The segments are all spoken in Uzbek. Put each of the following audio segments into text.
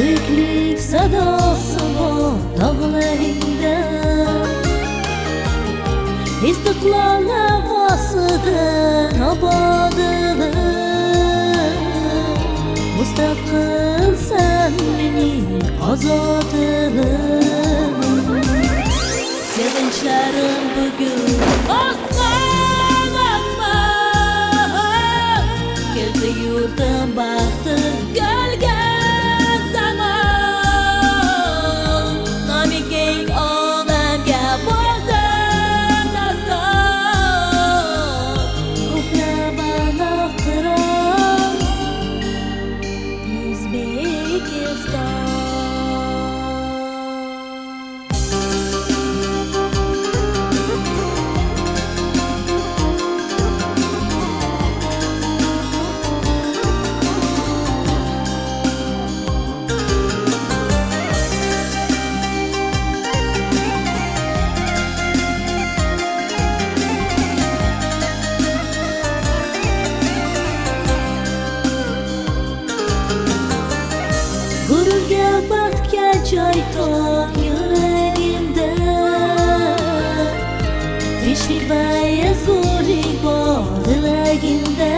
Büyüklük sadası bu dağlarında. İstiklal havasıdır abadıdır Müstakil sen beni azadını. Sevinçlerim bugün gives down. Baxtga joy tor yuragimda Tinchlik va ezgulik bor dilagimda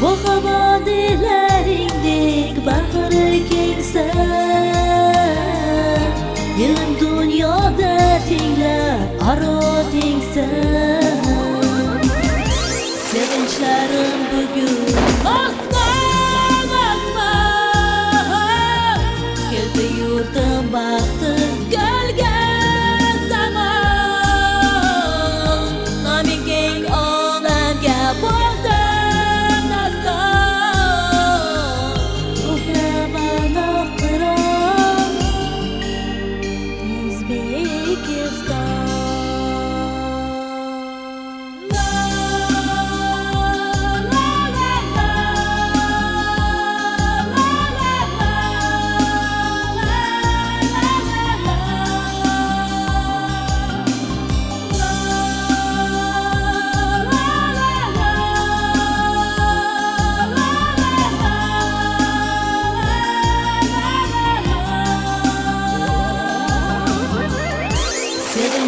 Bu havo dilaringdek bahri kengsan Ilm dunyoda tenglar aro tengsan Sevinchlarim bugun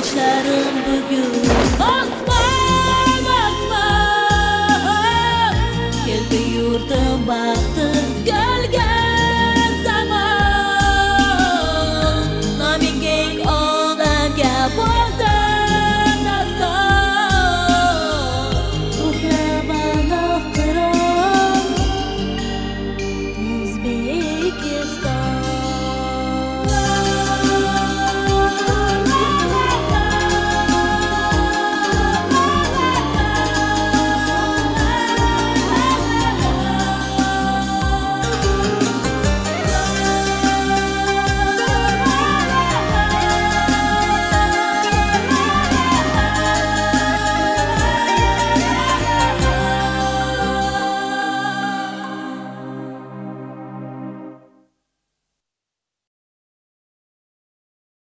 Saçlarım bugün. Bozdu